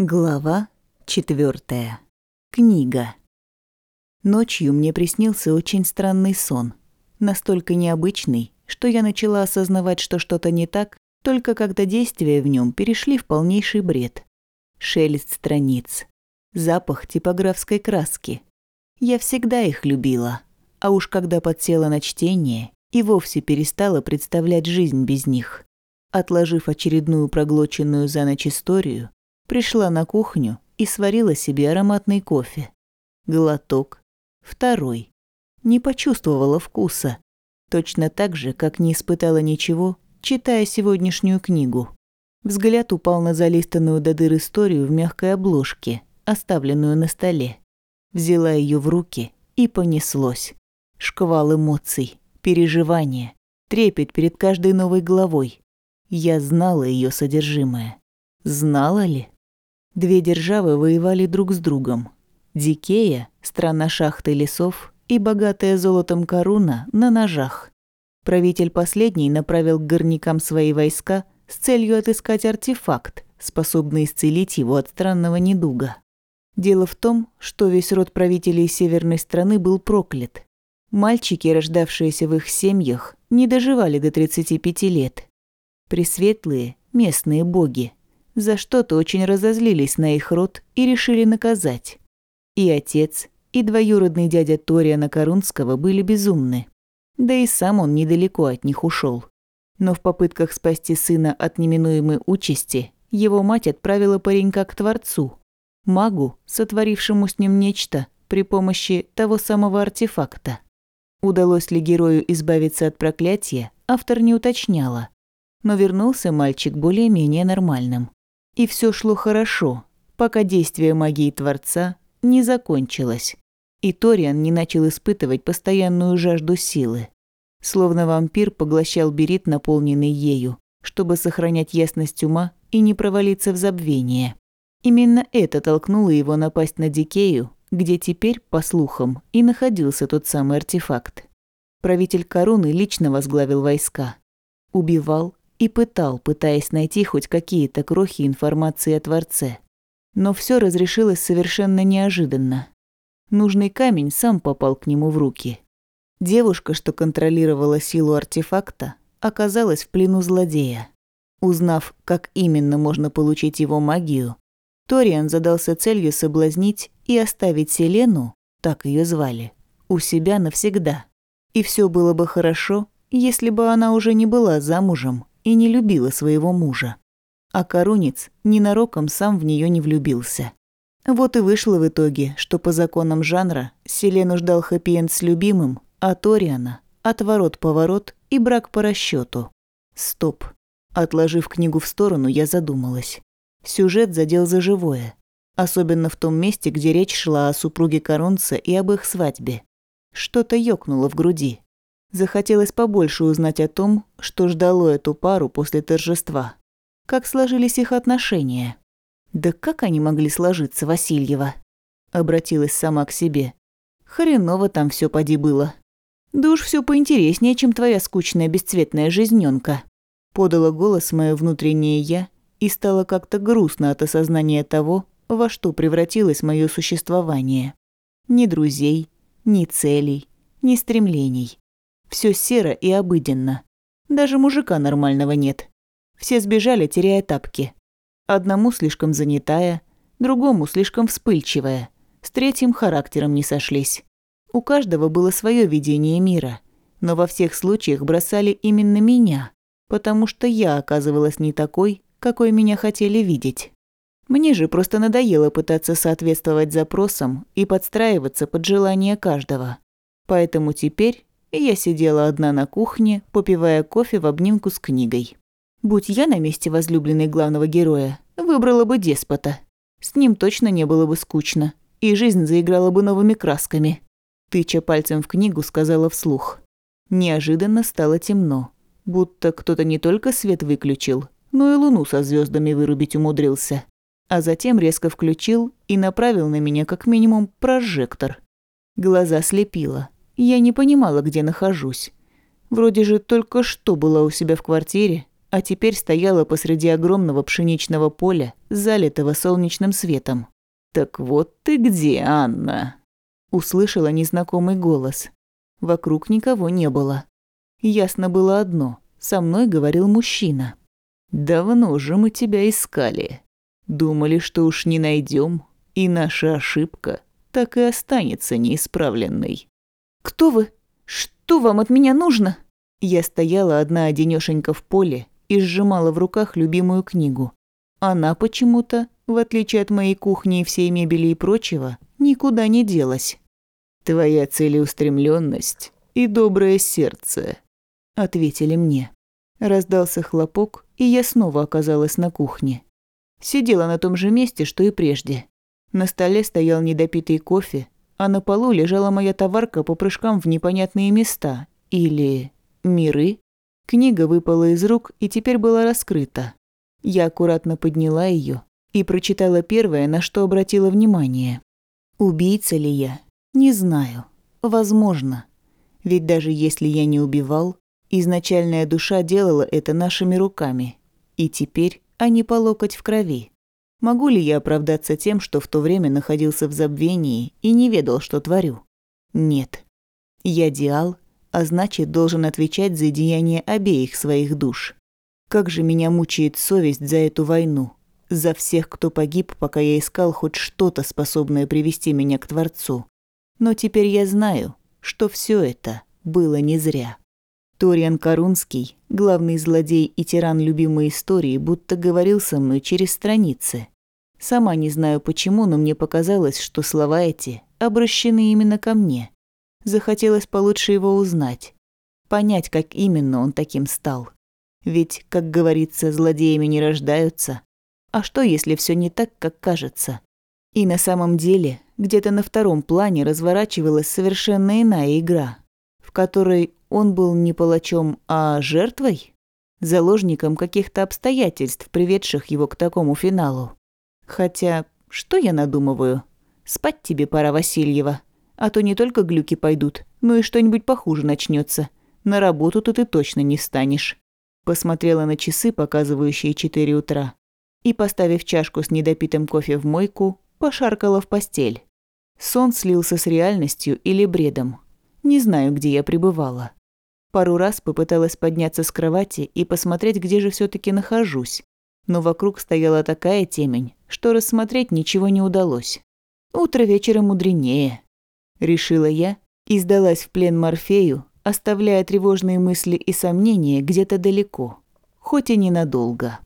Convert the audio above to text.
Глава четвертая. Книга. Ночью мне приснился очень странный сон. Настолько необычный, что я начала осознавать, что что-то не так, только когда действия в нем перешли в полнейший бред. Шелест страниц. Запах типографской краски. Я всегда их любила. А уж когда подсела на чтение, и вовсе перестала представлять жизнь без них. Отложив очередную проглоченную за ночь историю, Пришла на кухню и сварила себе ароматный кофе. Глоток. Второй. Не почувствовала вкуса. Точно так же, как не испытала ничего, читая сегодняшнюю книгу. Взгляд упал на залистанную до дыр историю в мягкой обложке, оставленную на столе. Взяла ее в руки и понеслось. Шквал эмоций, переживания, трепет перед каждой новой главой. Я знала ее содержимое. Знала ли? Две державы воевали друг с другом. Дикея, страна шахты лесов, и богатая золотом Коруна на ножах. Правитель последний направил к горнякам свои войска с целью отыскать артефакт, способный исцелить его от странного недуга. Дело в том, что весь род правителей северной страны был проклят. Мальчики, рождавшиеся в их семьях, не доживали до 35 лет. Пресветлые, местные боги, за что-то очень разозлились на их род и решили наказать. И отец, и двоюродный дядя Ториана Корунского были безумны. Да и сам он недалеко от них ушел. Но в попытках спасти сына от неминуемой участи, его мать отправила паренька к Творцу, магу, сотворившему с ним нечто при помощи того самого артефакта. Удалось ли герою избавиться от проклятия, автор не уточняла. Но вернулся мальчик более-менее нормальным. И все шло хорошо, пока действие магии Творца не закончилось, и Ториан не начал испытывать постоянную жажду силы. Словно вампир поглощал берит, наполненный ею, чтобы сохранять ясность ума и не провалиться в забвение. Именно это толкнуло его напасть на Дикею, где теперь, по слухам, и находился тот самый артефакт. Правитель Коруны лично возглавил войска. Убивал, и пытал, пытаясь найти хоть какие-то крохи информации о Творце. Но все разрешилось совершенно неожиданно. Нужный камень сам попал к нему в руки. Девушка, что контролировала силу артефакта, оказалась в плену злодея. Узнав, как именно можно получить его магию, Ториан задался целью соблазнить и оставить Селену, так ее звали, у себя навсегда. И все было бы хорошо, если бы она уже не была замужем и не любила своего мужа. А Корунец ненароком сам в нее не влюбился. Вот и вышло в итоге, что по законам жанра Селену ждал хэппи-энд с любимым, а Ториана – отворот-поворот и брак по расчету. Стоп. Отложив книгу в сторону, я задумалась. Сюжет задел за живое. Особенно в том месте, где речь шла о супруге Коронца и об их свадьбе. Что-то ёкнуло в груди. Захотелось побольше узнать о том, что ждало эту пару после торжества. Как сложились их отношения. Да как они могли сложиться, Васильева? Обратилась сама к себе. Хреново там все поди было. Да уж все поинтереснее, чем твоя скучная бесцветная жизненка. Подала голос мое внутреннее «я» и стало как-то грустно от осознания того, во что превратилось мое существование. Ни друзей, ни целей, ни стремлений. Все серо и обыденно. Даже мужика нормального нет. Все сбежали, теряя тапки. Одному слишком занятая, другому слишком вспыльчивая, с третьим характером не сошлись. У каждого было свое видение мира, но во всех случаях бросали именно меня, потому что я оказывалась не такой, какой меня хотели видеть. Мне же просто надоело пытаться соответствовать запросам и подстраиваться под желание каждого. Поэтому теперь я сидела одна на кухне, попивая кофе в обнимку с книгой. Будь я на месте возлюбленной главного героя, выбрала бы деспота. С ним точно не было бы скучно, и жизнь заиграла бы новыми красками. Тыча пальцем в книгу, сказала вслух. Неожиданно стало темно, будто кто-то не только свет выключил, но и луну со звездами вырубить умудрился. А затем резко включил и направил на меня как минимум прожектор. Глаза слепило, я не понимала, где нахожусь. Вроде же только что была у себя в квартире, а теперь стояла посреди огромного пшеничного поля, залитого солнечным светом. «Так вот ты где, Анна?» Услышала незнакомый голос. Вокруг никого не было. Ясно было одно – со мной говорил мужчина. «Давно же мы тебя искали. Думали, что уж не найдем, и наша ошибка так и останется неисправленной». «Кто вы? Что вам от меня нужно?» Я стояла одна одинёшенька в поле и сжимала в руках любимую книгу. Она почему-то, в отличие от моей кухни и всей мебели и прочего, никуда не делась. «Твоя целеустремленность и доброе сердце», – ответили мне. Раздался хлопок, и я снова оказалась на кухне. Сидела на том же месте, что и прежде. На столе стоял недопитый кофе, а на полу лежала моя товарка по прыжкам в непонятные места. Или... миры. Книга выпала из рук и теперь была раскрыта. Я аккуратно подняла ее и прочитала первое, на что обратила внимание. Убийца ли я? Не знаю. Возможно. Ведь даже если я не убивал, изначальная душа делала это нашими руками. И теперь они по локоть в крови. Могу ли я оправдаться тем, что в то время находился в забвении и не ведал, что творю? Нет. Я Диал, а значит, должен отвечать за деяния обеих своих душ. Как же меня мучает совесть за эту войну, за всех, кто погиб, пока я искал хоть что-то, способное привести меня к Творцу. Но теперь я знаю, что все это было не зря. Ториан Карунский, главный злодей и тиран любимой истории, будто говорил со мной через страницы. Сама не знаю почему, но мне показалось, что слова эти обращены именно ко мне. Захотелось получше его узнать, понять, как именно он таким стал. Ведь, как говорится, злодеями не рождаются. А что, если все не так, как кажется? И на самом деле, где-то на втором плане разворачивалась совершенно иная игра, в которой он был не палачом, а жертвой? Заложником каких-то обстоятельств, приведших его к такому финалу. Хотя, что я надумываю? Спать тебе пора, Васильева. А то не только глюки пойдут, но и что-нибудь похуже начнется. На работу-то ты точно не станешь. Посмотрела на часы, показывающие четыре утра. И, поставив чашку с недопитым кофе в мойку, пошаркала в постель. Сон слился с реальностью или бредом. Не знаю, где я пребывала. Пару раз попыталась подняться с кровати и посмотреть, где же все таки нахожусь. Но вокруг стояла такая темень, что рассмотреть ничего не удалось. Утро вечера мудренее. Решила я и сдалась в плен Морфею, оставляя тревожные мысли и сомнения где-то далеко, хоть и ненадолго.